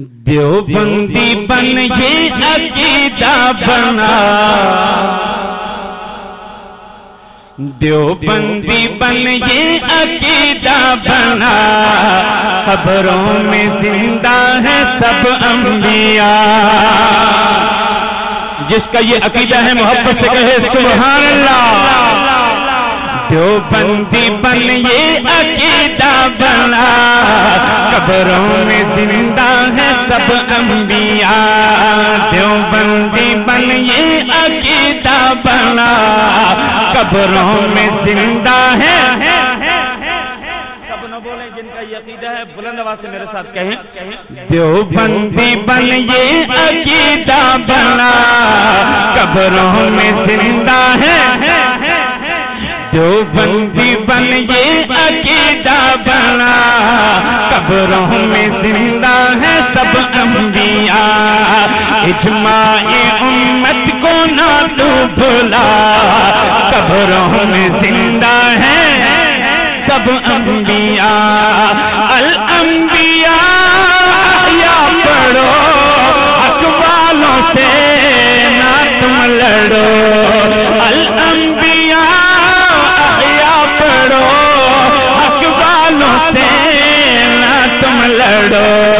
دیوبندی بن یہ عقیدہ بنا۔ دیوبندی بن یہ عقیدہ بنا۔ خبروں میں زندہ ہے سب انبیاء۔ جس کا یہ عقیدہ ہے محبت سے کہے، سبحان اللہ۔ دیوبندی بن یہ عقیدہ بنا۔ قبروں میں زندہ ہے سب انبیاء دیوبندی بن یہ عقیدہ بنا۔ قبروں میں زندہ ہے سب نہ بولیں جن کا یہ عقیدہ ہے، بلند آواز سے میرے ساتھ کہیں۔ دیوبندی بن یہ عقیدہ بنا۔ قبروں میں زندہ ہے جو بندی بن یہ عقیدہ بنا۔ قبروں میں زندہ ہے سب انبیاء۔ اجماع امت کو نہ تو بھلا قبروں میں زندہ ہے سب انبیاء۔ الانبیاء تم لڑو۔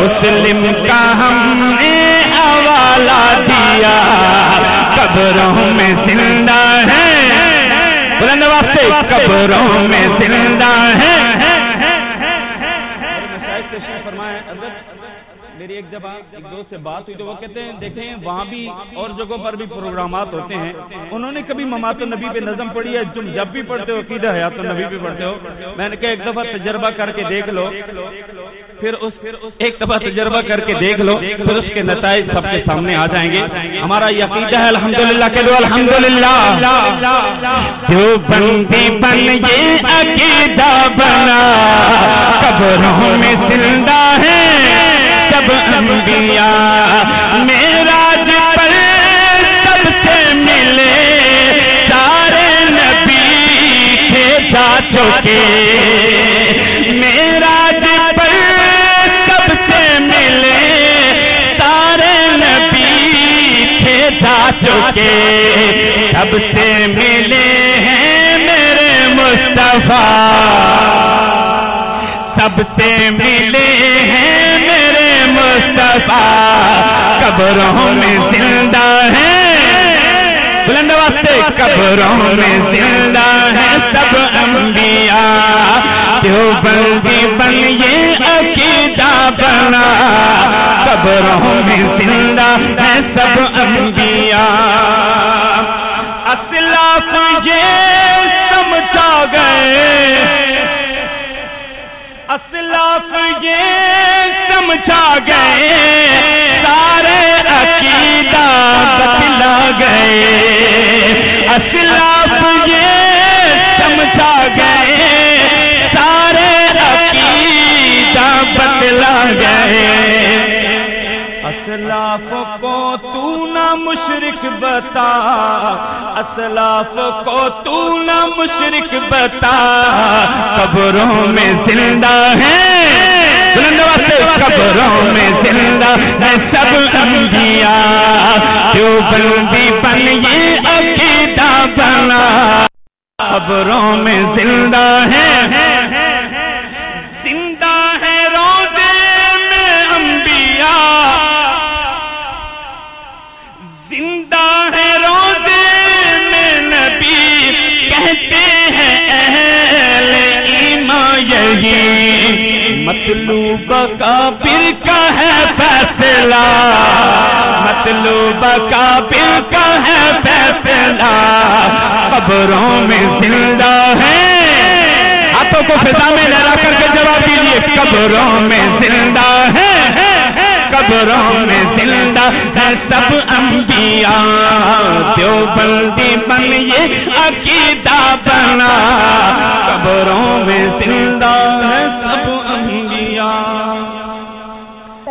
مسلم کا ہم نے حوالہ دیا۔ قبروں میں زندہ ہے بلند واسطے قبروں میں زندہ ہے میری ایک جب ایک دوست سے بات ہوئی تو وہ کہتے ہیں، دیکھیں، وہاں بھی اور جگہوں پر بھی پروگرامات ہوتے ہیں۔ انہوں نے کبھی ممات نبی پہ نظم پڑھی ہے؟ تم جب بھی پڑھتے ہو، عقیدہ حیات نبی پہ پڑھتے ہو۔ میں نے کہا، ایک دفعہ تجربہ کر کے دیکھ لو۔ پھر اس ایک دفعہ تجربہ کر کے دیکھ لو۔ پھر اس کے نتائج سب کے سامنے آ جائیں گے۔ ہمارا یہ عقیدہ ہے، الحمدللہ کہ الحمدللہ۔ جو بندی بن یہ عقیدہ بنا۔ قبروں چکے میرا پر سب سے ملے سارے نبی تھے جا چکے سب سے ملے ہیں میرے مصطفیٰ۔ سب سے ملے ہیں میرے مصطفیٰ۔ قبروں میں زندہ ہے بلند واسطے قبروں میں زندہ ہے سب انبیاء۔ جو بندی بن یہ عقیدہ بنا۔ قبروں میں زندہ ہے سب انبیاء۔ اسلاف یہ اسلاف کو تو نہ مشرک بتا، اسلاف کو تو نہ مشرک بتا۔ قبروں میں زندہ ہے قبروں میں زندہ ہے سب انبیاء، جو بندی بن یہ عقیدہ بنا۔ قبروں میں زندہ ہے مطلوب کا کا ہے فیصلہ۔ قبروں میں زندہ ہے۔ ہاتھوں کو فضا میں لہرا کر کے جواب دیجیے قبروں میں زندہ ہے۔ قبروں میں زندہ ہے سب انبیاء۔ جو بندی بن یہ عقیدہ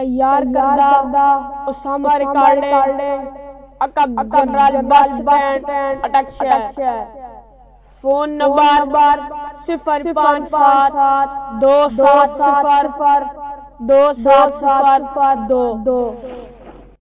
تیار کردہ، اسامہ ریکارڈنگ اکب جنرال بس بینڈ اٹک شہر۔ فون نمبر بار صفر پانچ سات، دو سات صفر، دو سات صفر دو دو۔